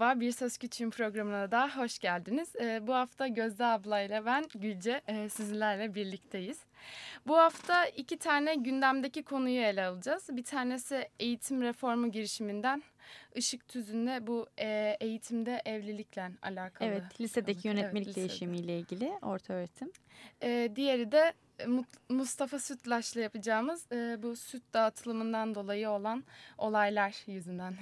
Merhaba, Bir Söz Küçüğün programına da hoş geldiniz. E, bu hafta Gözde ablayla ben Gülce e, sizlerle birlikteyiz. Bu hafta iki tane gündemdeki konuyu ele alacağız. Bir tanesi eğitim reformu girişiminden Işık Tüzün'le bu e, eğitimde evlilikle alakalı. Evet, lisedeki yönetmelik evet, değişimiyle ilgili orta öğretim. E, diğeri de Mustafa Sütlaç'la yapacağımız e, bu süt dağıtılımından dolayı olan olaylar yüzünden.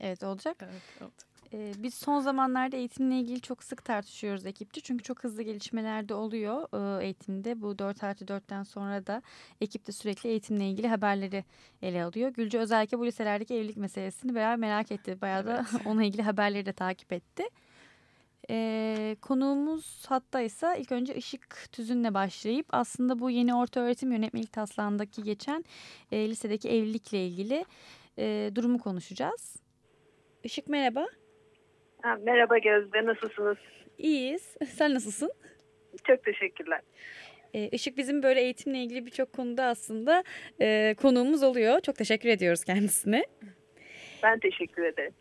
Evet olacak. Evet olacak. Ee, biz son zamanlarda eğitimle ilgili çok sık tartışıyoruz ekipçe. Çünkü çok hızlı gelişmeler de oluyor e, eğitimde. Bu 4 artı 4'ten sonra da ekipte sürekli eğitimle ilgili haberleri ele alıyor. Gülce özellikle bu liselerdeki evlilik meselesini bayağı merak etti. Bayağı da evet. onunla ilgili haberleri de takip etti. Ee, konuğumuz hattaysa ilk önce Işık Tüzün'le başlayıp aslında bu yeni orta öğretim yönetmelik taslağındaki geçen e, lisedeki evlilikle ilgili e, durumu konuşacağız. Işık merhaba. Ha, merhaba Gözde, nasılsınız? İyiyiz. Sen nasılsın? Çok teşekkürler. Ee, Işık bizim böyle eğitimle ilgili birçok konuda aslında e, konuğumuz oluyor. Çok teşekkür ediyoruz kendisine. Ben teşekkür ederim.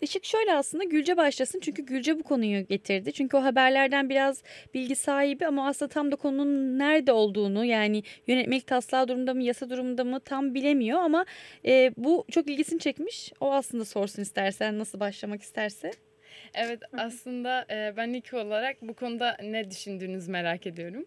Işık şöyle aslında Gülce başlasın çünkü Gülce bu konuyu getirdi. Çünkü o haberlerden biraz bilgi sahibi ama aslında tam da konunun nerede olduğunu yani yönetmelik taslağı durumunda mı yasa durumunda mı tam bilemiyor ama e, bu çok ilgisini çekmiş. O aslında sorsun istersen nasıl başlamak isterse. Evet aslında e, ben ilk olarak bu konuda ne düşündüğünüzü merak ediyorum.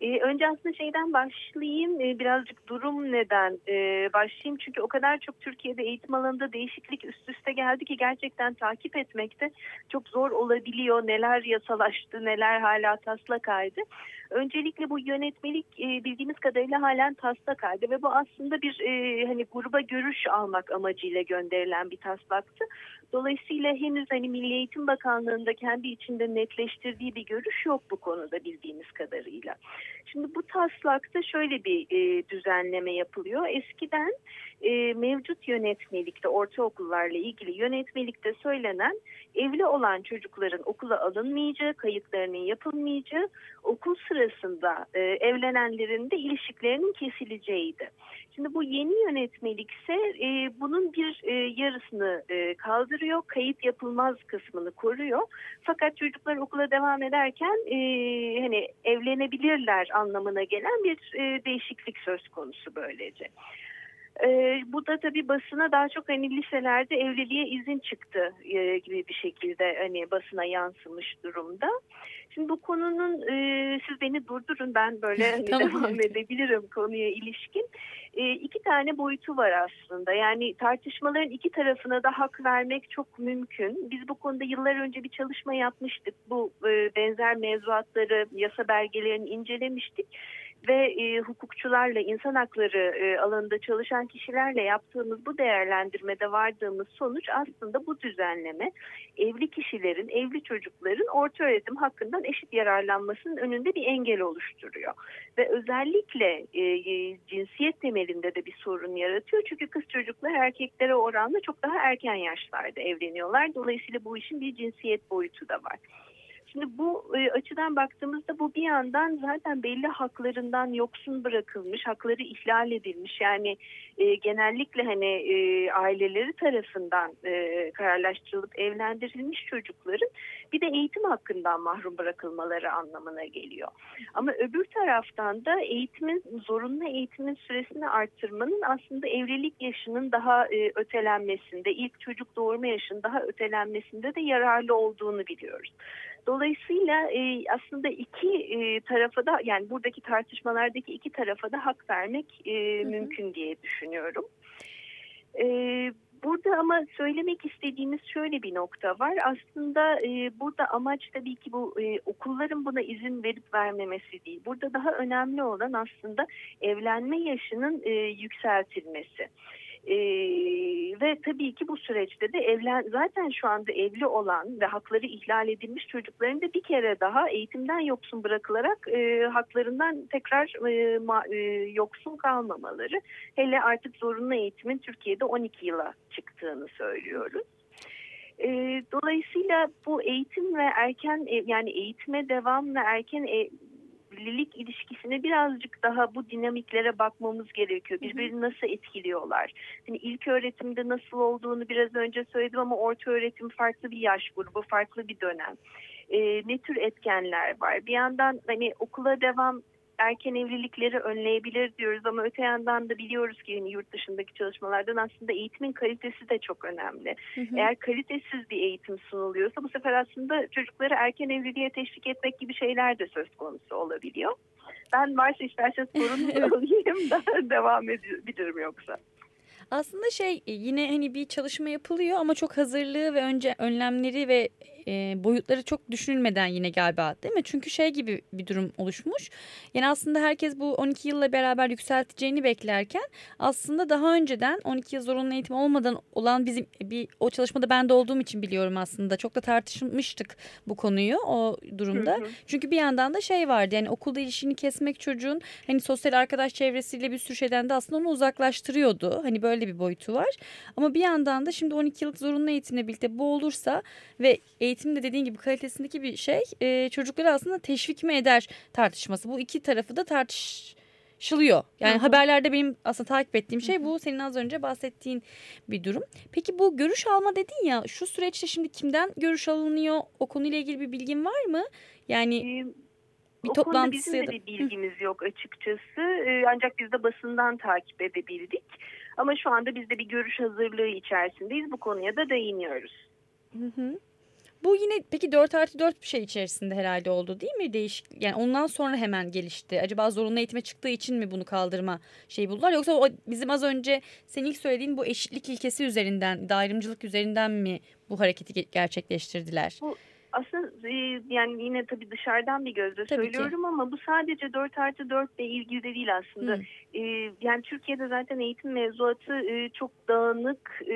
Ee, önce aslında şeyden başlayayım. Ee, birazcık durum neden ee, başlayayım. Çünkü o kadar çok Türkiye'de eğitim alanında değişiklik üst üste geldi ki gerçekten takip etmekte çok zor olabiliyor. Neler yasalaştı, neler hala taslak halde. Öncelikle bu yönetmelik e, bildiğimiz kadarıyla halen taslak halde ve bu aslında bir e, hani gruba görüş almak amacıyla gönderilen bir taslaktı. Dolayısıyla henüz hani Milli Eğitim Bakanlığı'nda kendi içinde netleştirdiği bir görüş yok bu konuda bildiğimiz kadarıyla. Şimdi bu taslakta şöyle bir e, düzenleme yapılıyor. Eskiden e, mevcut yönetmelikte ortaokullarla ilgili yönetmelikte söylenen evli olan çocukların okula alınmayacağı, kayıtlarının yapılmayacağı, okul sırasında e, evlenenlerin de ilişkilerinin kesileceğiydi. Şimdi bu yeni yönetmelik ise e, bunun bir e, yarısını e, kaldırıyor, kayıt yapılmaz kısmını koruyor. Fakat çocuklar okula devam ederken e, hani evlenebilirler anlamına gelen bir e, değişiklik söz konusu böylece. E, bu da tabii basına daha çok hani liselerde evliliğe izin çıktı e, gibi bir şekilde hani basına yansımış durumda. Şimdi bu konunun e, siz beni durdurun ben böyle hani devam edebilirim konuya ilişkin. E, iki tane boyutu var aslında. Yani tartışmaların iki tarafına da hak vermek çok mümkün. Biz bu konuda yıllar önce bir çalışma yapmıştık. Bu e, benzer mevzuatları, yasa belgelerini incelemiştik ve e, hukukçularla, insan hakları e, alanında çalışan kişilerle yaptığımız bu değerlendirmede vardığımız sonuç aslında bu düzenleme evli kişilerin, evli çocukların orta öğretim hakkından eşit yararlanmasının önünde bir engel oluşturuyor. Ve özellikle e, e, cinsiyet temelinde de bir sorun yaratıyor. Çünkü kız çocuklar erkeklere oranla çok daha erken yaşlarda evleniyorlar. Dolayısıyla bu işin bir cinsiyet boyutu da var. Şimdi bu e, açıdan baktığımızda bu bir yandan zaten belli haklarından yoksun bırakılmış, hakları ihlal edilmiş. Yani e, genellikle hani e, aileleri tarafından e, kararlaştırılıp evlendirilmiş çocukların bir de eğitim hakkından mahrum bırakılmaları anlamına geliyor. Ama öbür taraftan da eğitimin zorunlu eğitimin süresini arttırmanın aslında evlilik yaşının daha e, ötelenmesinde, ilk çocuk doğurma yaşının daha ötelenmesinde de yararlı olduğunu biliyoruz. Dolayısıyla e, aslında iki e, tarafa da yani buradaki tartışmalardaki iki tarafa da hak vermek e, mümkün diye düşünüyorum. E, burada ama söylemek istediğimiz şöyle bir nokta var. Aslında e, burada amaç tabii ki bu e, okulların buna izin verip vermemesi değil. Burada daha önemli olan aslında evlenme yaşının e, yükseltilmesi. Ee, ve tabii ki bu süreçte de evlen zaten şu anda evli olan ve hakları ihlal edilmiş çocukların da bir kere daha eğitimden yoksun bırakılarak e, haklarından tekrar e, ma, e, yoksun kalmamaları. Hele artık zorunlu eğitimin Türkiye'de 12 yıla çıktığını söylüyoruz. E, dolayısıyla bu eğitim ve erken e, yani eğitime devam erken e, evlilik ilişkisine birazcık daha bu dinamiklere bakmamız gerekiyor. Birbirini nasıl etkiliyorlar? Hani ilk öğretimde nasıl olduğunu biraz önce söyledim ama orta öğretim farklı bir yaş grubu, farklı bir dönem. Ee, ne tür etkenler var? Bir yandan hani okula devam erken evlilikleri önleyebilir diyoruz ama öte yandan da biliyoruz ki yani yurt dışındaki çalışmalardan aslında eğitimin kalitesi de çok önemli. Hı hı. Eğer kalitesiz bir eğitim sunuluyorsa bu sefer aslında çocukları erken evliliğe teşvik etmek gibi şeyler de söz konusu olabiliyor. Ben varsa isterseniz sorun alayım da devam edebilirim yoksa. Aslında şey yine hani bir çalışma yapılıyor ama çok hazırlığı ve önce önlemleri ve e, boyutları çok düşünülmeden yine galiba değil mi? Çünkü şey gibi bir durum oluşmuş. Yani aslında herkes bu 12 yılla beraber yükselteceğini beklerken aslında daha önceden 12 yıl zorunlu eğitim olmadan olan bizim bir o çalışmada ben de olduğum için biliyorum aslında. Çok da tartışmıştık bu konuyu o durumda. Hı hı. Çünkü bir yandan da şey vardı yani okulda ilişkini kesmek çocuğun hani sosyal arkadaş çevresiyle bir sürü şeyden de aslında onu uzaklaştırıyordu. Hani böyle bir boyutu var. Ama bir yandan da şimdi 12 yıllık zorunlu eğitimle birlikte bu olursa ve eğitim eğitimde dediğin gibi kalitesindeki bir şey e, çocukları aslında teşvik mi eder tartışması. Bu iki tarafı da tartışılıyor. Yani Hı-hı. haberlerde benim aslında takip ettiğim şey bu. Senin az önce bahsettiğin bir durum. Peki bu görüş alma dedin ya şu süreçte şimdi kimden görüş alınıyor? O konuyla ilgili bir bilgin var mı? Yani ee, bir o konuda bizim de bir bilgimiz Hı. yok açıkçası. Ee, ancak biz de basından takip edebildik. Ama şu anda biz de bir görüş hazırlığı içerisindeyiz. Bu konuya da değiniyoruz. Hı hı. Bu yine peki 4 artı 4 bir şey içerisinde herhalde oldu değil mi? Değişik yani ondan sonra hemen gelişti. Acaba zorunlu eğitime çıktığı için mi bunu kaldırma şeyi buldular? Yoksa o bizim az önce senin ilk söylediğin bu eşitlik ilkesi üzerinden, ayrımcılık üzerinden mi bu hareketi gerçekleştirdiler? Bu aslında e, yani yine tabii dışarıdan bir gözle tabii söylüyorum ki. ama bu sadece 4 artı 4 ile ilgili de değil aslında. Hmm. Ee, yani Türkiye'de zaten eğitim mevzuatı e, çok dağınık e,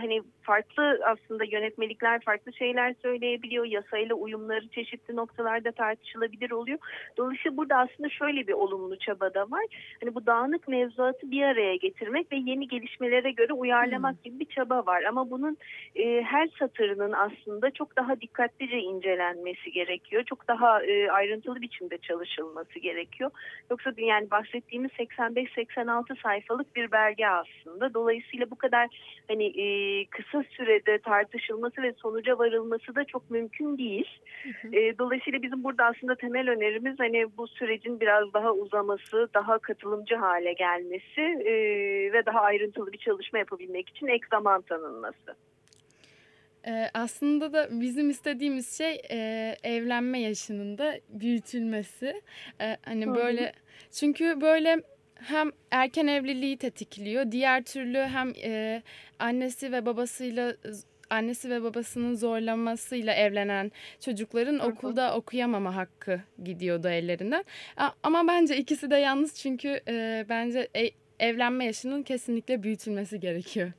hani farklı aslında yönetmelikler farklı şeyler söyleyebiliyor. Yasayla uyumları çeşitli noktalarda tartışılabilir oluyor. Dolayısıyla burada aslında şöyle bir olumlu çaba da var. Hani bu dağınık mevzuatı bir araya getirmek ve yeni gelişmelere göre uyarlamak hmm. gibi bir çaba var. Ama bunun e, her satırının aslında çok daha dikkatlice incelenmesi gerekiyor. Çok daha e, ayrıntılı biçimde çalışılması gerekiyor. Yoksa yani bahsettiğimiz 85-86 sayfalık bir belge aslında. Dolayısıyla bu kadar hani e, kısa sürede tartışılması ve sonuca varılması da çok mümkün değil. E, dolayısıyla bizim burada aslında temel önerimiz hani bu sürecin biraz daha uzaması, daha katılımcı hale gelmesi e, ve daha ayrıntılı bir çalışma yapabilmek için ek zaman tanınması. Ee, aslında da bizim istediğimiz şey e, evlenme yaşının da büyütülmesi. Ee, hani böyle çünkü böyle hem erken evliliği tetikliyor. Diğer türlü hem e, annesi ve babasıyla annesi ve babasının zorlamasıyla evlenen çocukların Hı-hı. okulda okuyamama hakkı gidiyordu ellerinden. Ama bence ikisi de yalnız çünkü e, bence e, evlenme yaşının kesinlikle büyütülmesi gerekiyor.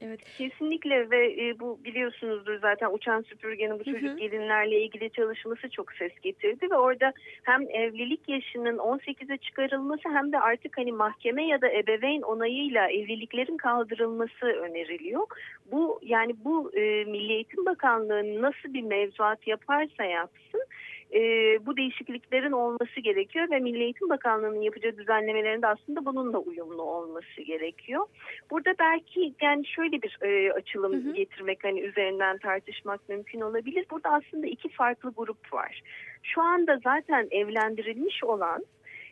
Evet. Kesinlikle ve e, bu biliyorsunuzdur zaten uçan süpürgenin bu çocuk hı hı. gelinlerle ilgili çalışması çok ses getirdi ve orada hem evlilik yaşının 18'e çıkarılması hem de artık hani mahkeme ya da ebeveyn onayıyla evliliklerin kaldırılması öneriliyor. Bu yani bu e, Milli Eğitim Bakanlığı nasıl bir mevzuat yaparsa yapsın e, bu değişikliklerin olması gerekiyor ve Milli Eğitim Bakanlığı'nın yapacağı düzenlemelerin de aslında bununla uyumlu olması gerekiyor. Burada belki yani şöyle bir e, açılım hı hı. getirmek hani üzerinden tartışmak mümkün olabilir. Burada aslında iki farklı grup var. Şu anda zaten evlendirilmiş olan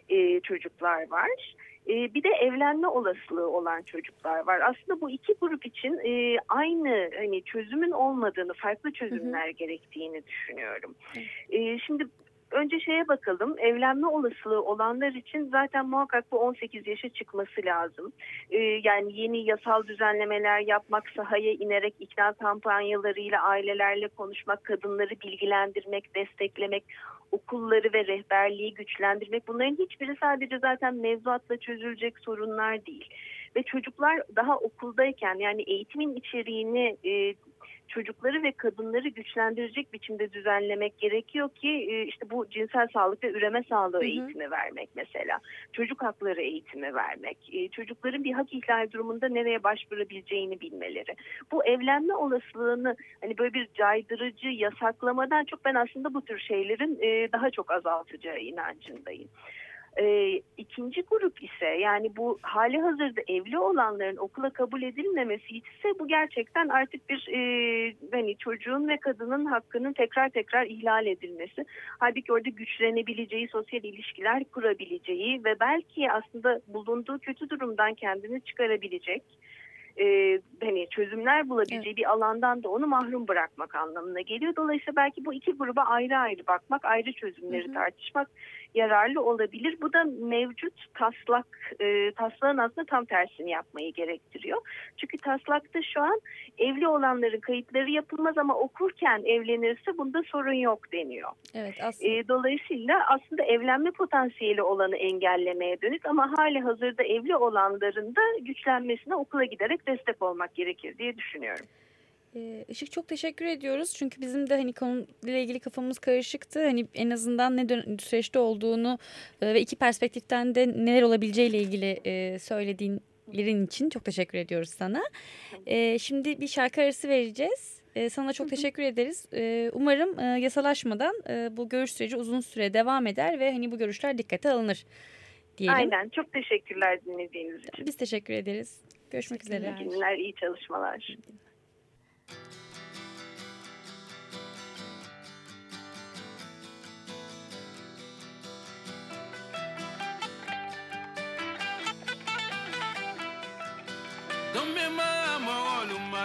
e, çocuklar var ee, bir de evlenme olasılığı olan çocuklar var. Aslında bu iki grup için e, aynı hani çözümün olmadığını, farklı çözümler hı hı. gerektiğini düşünüyorum. E, şimdi önce şeye bakalım. Evlenme olasılığı olanlar için zaten muhakkak bu 18 yaşa çıkması lazım. Ee, yani yeni yasal düzenlemeler yapmak, sahaya inerek ikna kampanyalarıyla ailelerle konuşmak, kadınları bilgilendirmek, desteklemek, okulları ve rehberliği güçlendirmek bunların hiçbiri sadece zaten mevzuatla çözülecek sorunlar değil. ve çocuklar daha okuldayken yani eğitimin içeriğini e, çocukları ve kadınları güçlendirecek biçimde düzenlemek gerekiyor ki e, işte bu cinsel sağlık ve üreme sağlığı hı hı. eğitimi vermek mesela. Çocuk hakları eğitimi vermek. E, çocukların bir hak ihlal durumunda nereye başvurabileceğini bilmeleri. Bu evlenme olasılığını hani böyle bir caydırıcı yasaklamadan çok ben aslında bu tür şeylerin e, daha çok azaltacağı inancındayım. E, ikinci grup ise yani bu hali hazırda evli olanların okula kabul edilmemesi ise bu gerçekten artık bir e, hani çocuğun ve kadının hakkının tekrar tekrar ihlal edilmesi. Halbuki orada güçlenebileceği, sosyal ilişkiler kurabileceği ve belki aslında bulunduğu kötü durumdan kendini çıkarabilecek e, hani çözümler bulabileceği evet. bir alandan da onu mahrum bırakmak anlamına geliyor. Dolayısıyla belki bu iki gruba ayrı ayrı bakmak, ayrı çözümleri hı hı. tartışmak yararlı olabilir. Bu da mevcut taslak, e, taslağın aslında tam tersini yapmayı gerektiriyor. Çünkü taslakta şu an evli olanların kayıtları yapılmaz ama okurken evlenirse bunda sorun yok deniyor. Evet aslında. E, dolayısıyla aslında evlenme potansiyeli olanı engellemeye dönük ama hali hazırda evli olanların da güçlenmesine okula giderek destek olmak gerekir diye düşünüyorum. Ee, Işık çok teşekkür ediyoruz. Çünkü bizim de hani konuyla ilgili kafamız karışıktı. Hani en azından ne süreçte olduğunu e, ve iki perspektiften de neler olabileceğiyle ilgili e, söylediğin için çok teşekkür ediyoruz sana. E, şimdi bir şarkı arası vereceğiz. Sana çok teşekkür ederiz. Umarım yasalaşmadan bu görüş süreci uzun süre devam eder ve hani bu görüşler dikkate alınır diyelim. Aynen. Çok teşekkürler dinlediğiniz için. Biz teşekkür ederiz. Görüşmek üzere. İyi günler, iyi çalışmalar.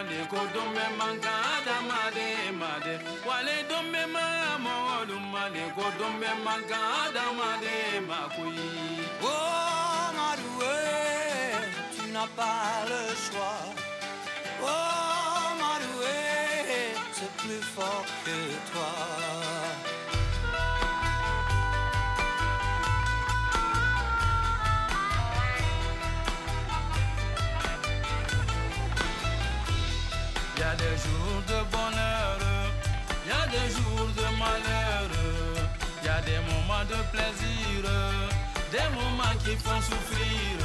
made ko dombe manka adamade made wale dombe ma molu made ko dombe manka adamade makui oh maroué tu n'as pas le choix. Oh maroué c'est plus fort que toi. Des jours de bonheur, y a des jours de malheur, y a des moments de plaisir, des moments qui font souffrir.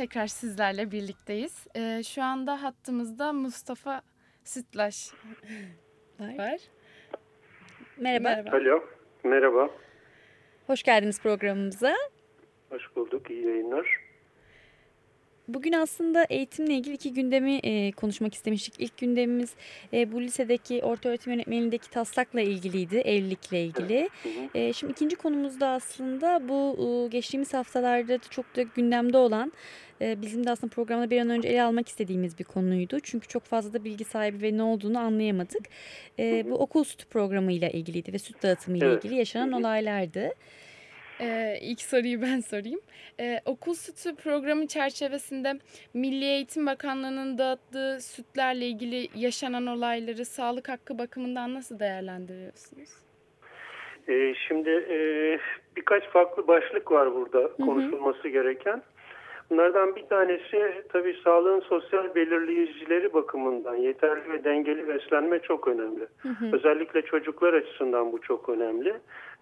Tekrar sizlerle birlikteyiz. Ee, şu anda hattımızda Mustafa Sütlaş var. Merhaba. Merhaba. Alo, merhaba. Hoş geldiniz programımıza. Hoş bulduk, iyi yayınlar. Bugün aslında eğitimle ilgili iki gündemi e, konuşmak istemiştik. İlk gündemimiz e, bu lisedeki orta öğretim yönetmenindeki taslakla ilgiliydi, evlilikle ilgili. E, şimdi ikinci konumuz da aslında bu e, geçtiğimiz haftalarda çok da gündemde olan e, bizim de aslında programda bir an önce ele almak istediğimiz bir konuydu. Çünkü çok fazla da bilgi sahibi ve ne olduğunu anlayamadık. E, bu okul sütü programıyla ilgiliydi ve süt dağıtımıyla Evet. ilgili yaşanan olaylardı. Ee, ilk soruyu ben sorayım. Ee, okul sütü programı çerçevesinde Milli Eğitim Bakanlığı'nın dağıttığı sütlerle ilgili yaşanan olayları sağlık hakkı bakımından nasıl değerlendiriyorsunuz? Ee, şimdi e, birkaç farklı başlık var burada konuşulması gereken. Bunlardan bir tanesi tabii sağlığın sosyal belirleyicileri bakımından yeterli ve dengeli beslenme çok önemli. Özellikle çocuklar açısından bu çok önemli.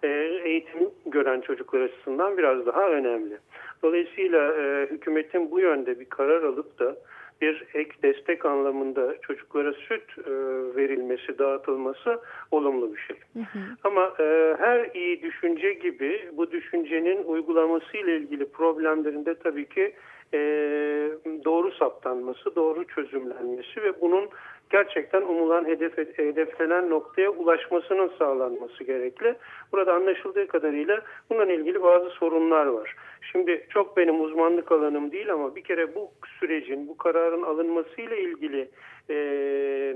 Ee, eğitim gören çocuklar açısından biraz daha önemli. Dolayısıyla e, hükümetin bu yönde bir karar alıp da bir ek destek anlamında çocuklara süt e, verilmesi, dağıtılması olumlu bir şey. Ama e, her iyi düşünce gibi bu düşüncenin uygulaması ile ilgili problemlerinde tabii ki e, doğru saptanması, doğru çözümlenmesi ve bunun gerçekten umulan hedef, hedeflenen noktaya ulaşmasının sağlanması gerekli. Burada anlaşıldığı kadarıyla bununla ilgili bazı sorunlar var. Şimdi çok benim uzmanlık alanım değil ama bir kere bu sürecin, bu kararın alınmasıyla ilgili e,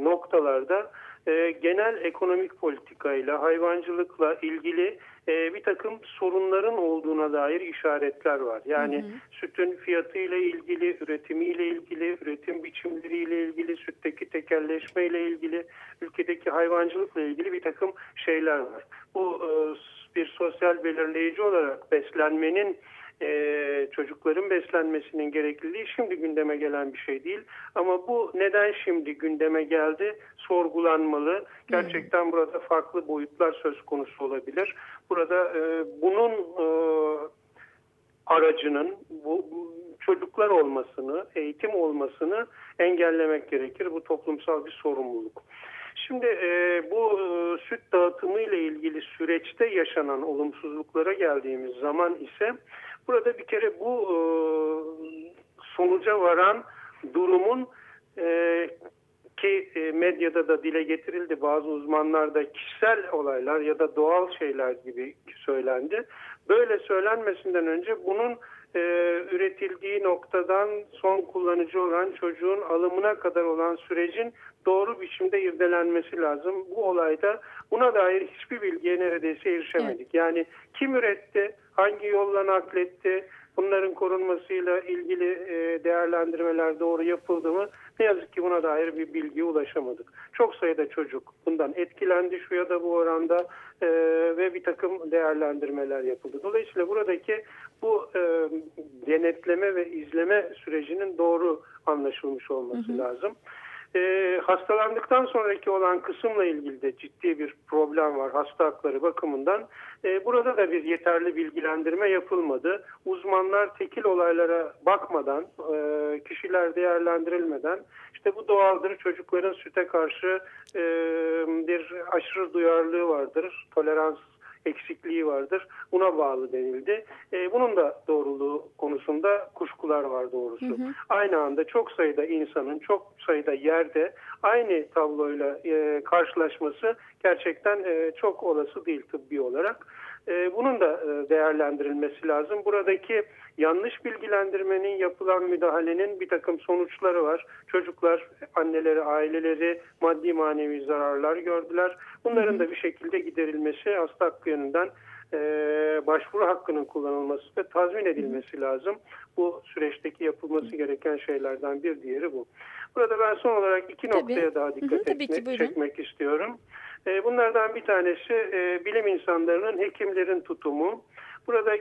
noktalarda e, genel ekonomik politikayla, hayvancılıkla ilgili e, bir takım sorunların olduğuna dair işaretler var. Yani sütün fiyatıyla ilgili, üretimiyle ilgili, üretim biçimleriyle ilgili, sütteki tekelleşmeyle ilgili, ülkedeki hayvancılıkla ilgili bir takım şeyler var. Bu e, bir sosyal belirleyici olarak beslenmenin e, çocukların beslenmesinin gerekliliği şimdi gündeme gelen bir şey değil. Ama bu neden şimdi gündeme geldi sorgulanmalı. Gerçekten burada farklı boyutlar söz konusu olabilir. Burada e, bunun e, aracının bu bu çocuklar olmasını, eğitim olmasını engellemek gerekir. Bu toplumsal bir sorumluluk. Şimdi e, bu e, süt dağıtımı ile ilgili süreçte yaşanan olumsuzluklara geldiğimiz zaman ise burada bir kere bu e, sonuca varan durumun e, ki e, medyada da dile getirildi bazı uzmanlarda kişisel olaylar ya da doğal şeyler gibi söylendi. Böyle söylenmesinden önce bunun e, üretildiği noktadan son kullanıcı olan çocuğun alımına kadar olan sürecin doğru biçimde irdelenmesi lazım. Bu olayda buna dair hiçbir bilgiye neredeyse erişemedik. Yani kim üretti, hangi yolla nakletti, bunların korunmasıyla ilgili e, değerlendirmeler doğru yapıldı mı? Ne yazık ki buna dair bir bilgiye ulaşamadık. Çok sayıda çocuk bundan etkilendi şu ya da bu oranda e, ve bir takım değerlendirmeler yapıldı. Dolayısıyla buradaki bu e, denetleme ve izleme sürecinin doğru anlaşılmış olması lazım. E, hastalandıktan sonraki olan kısımla ilgili de ciddi bir problem var hasta hakları bakımından. E, burada da bir yeterli bilgilendirme yapılmadı. Uzmanlar tekil olaylara bakmadan, e, kişiler değerlendirilmeden işte bu doğaldır çocukların süte karşı e, bir aşırı duyarlılığı vardır, tolerans eksikliği vardır. Buna bağlı denildi. E, bunun da doğruluğu konusunda kuşkular var doğrusu. Aynı anda çok sayıda insanın çok sayıda yerde aynı tabloyla e, karşılaşması gerçekten e, çok olası değil tıbbi olarak. E, bunun da e, değerlendirilmesi lazım. Buradaki yanlış bilgilendirmenin yapılan müdahalenin bir takım sonuçları var. Çocuklar, anneleri, aileleri maddi manevi zararlar gördüler. Bunların da bir şekilde giderilmesi hasta hakkı yönünden e, başvuru hakkının kullanılması ve tazmin edilmesi lazım. Bu süreçteki yapılması gereken şeylerden bir diğeri bu. Burada ben son olarak iki Tabii. noktaya daha dikkat Hı hı, etmek, çekmek istiyorum. E, bunlardan bir tanesi e, bilim insanlarının, hekimlerin tutumu. Burada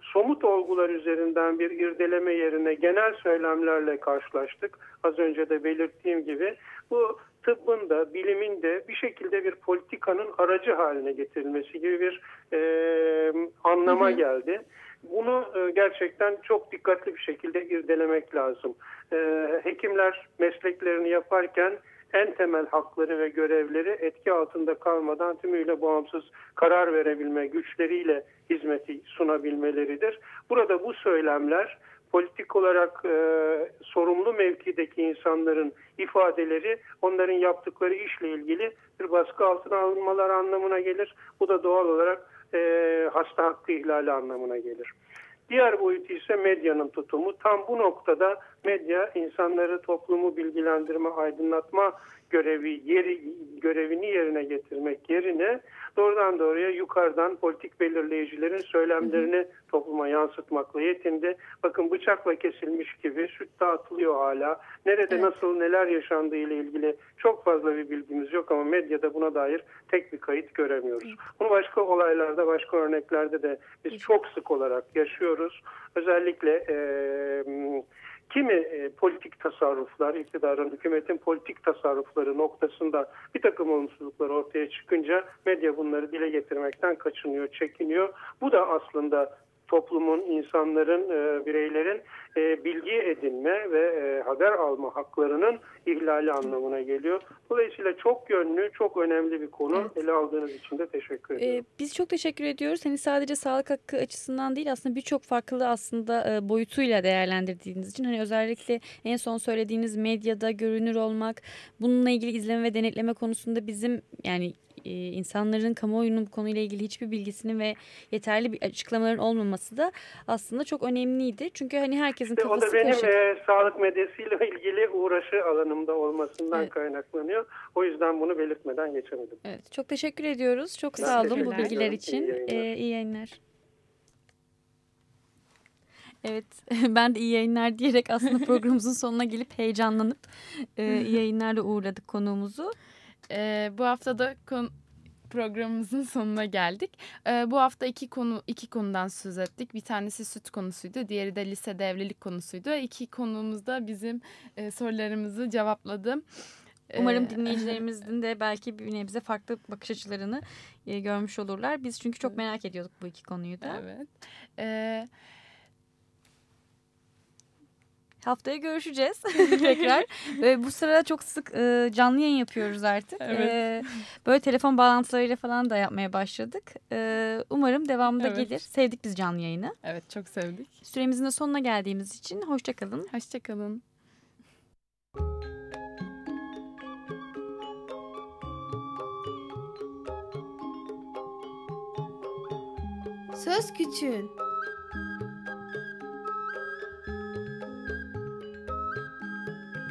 somut olgular üzerinden bir irdeleme yerine genel söylemlerle karşılaştık. Az önce de belirttiğim gibi bu tıbbın da bilimin de bir şekilde bir politikanın aracı haline getirilmesi gibi bir e, anlama geldi. Bunu e, gerçekten çok dikkatli bir şekilde irdelemek lazım. E, hekimler mesleklerini yaparken en temel hakları ve görevleri etki altında kalmadan tümüyle bağımsız karar verebilme güçleriyle hizmeti sunabilmeleridir. Burada bu söylemler politik olarak e, sorumlu mevkideki insanların ifadeleri onların yaptıkları işle ilgili bir baskı altına alınmalar anlamına gelir. Bu da doğal olarak e, hasta hakkı ihlali anlamına gelir. Diğer boyutu ise medyanın tutumu. Tam bu noktada medya insanları toplumu bilgilendirme, aydınlatma görevi yeri görevini yerine getirmek yerine doğrudan doğruya yukarıdan politik belirleyicilerin söylemlerini topluma yansıtmakla yetindi. Bakın bıçakla kesilmiş gibi süt dağıtılıyor hala. Nerede evet. nasıl neler yaşandığı ile ilgili çok fazla bir bilgimiz yok ama medyada buna dair tek bir kayıt göremiyoruz. Bunu başka olaylarda, başka örneklerde de biz çok sık olarak yaşıyoruz. Özellikle e, kimi e, politik tasarruflar, iktidarın, hükümetin politik tasarrufları noktasında bir takım olumsuzluklar ortaya çıkınca medya bunları dile getirmekten kaçınıyor, çekiniyor. Bu da aslında toplumun, insanların, e, bireylerin e, bilgi edinme ve e, haber alma haklarının ihlali anlamına geliyor. Dolayısıyla çok yönlü, çok önemli bir konu. Evet. Ele aldığınız için de teşekkür ederim. Ee, biz çok teşekkür ediyoruz. Hani sadece sağlık hakkı açısından değil aslında birçok farklı aslında e, boyutuyla değerlendirdiğiniz için. Hani özellikle en son söylediğiniz medyada görünür olmak, bununla ilgili izleme ve denetleme konusunda bizim yani e, insanların kamuoyunun bu konuyla ilgili hiçbir bilgisinin ve yeterli bir açıklamaların olmaması da aslında çok önemliydi. Çünkü hani herkesin işte kafası O da benim e, sağlık medyasıyla ilgili uğraşı alanımda olmasından evet. kaynaklanıyor. O yüzden bunu belirtmeden geçemedim. Evet, çok teşekkür ediyoruz. Çok ben sağ olun bu bilgiler için. İyi yayınlar. Ee, iyi yayınlar. Evet ben de iyi yayınlar diyerek aslında programımızın sonuna gelip heyecanlanıp e, iyi yayınlarla uğurladık konuğumuzu. E, bu hafta da kon programımızın sonuna geldik. E, bu hafta iki konu iki konudan söz ettik. Bir tanesi süt konusuydu, diğeri de lisede evlilik konusuydu. İki konuğumuz da bizim e, sorularımızı cevapladı. Umarım dinleyicilerimizin de belki bir nebze farklı bakış açılarını e, görmüş olurlar. Biz çünkü çok merak ediyorduk bu iki konuyu da. Evet. Evet. Haftaya görüşeceğiz tekrar. Ve bu sırada çok sık e, canlı yayın yapıyoruz artık. Evet. E, böyle telefon bağlantılarıyla falan da yapmaya başladık. E, umarım devamında evet. gelir. Sevdik biz canlı yayını. Evet çok sevdik. Süremizin de sonuna geldiğimiz için hoşçakalın. Hoşçakalın. Söz Küçüğün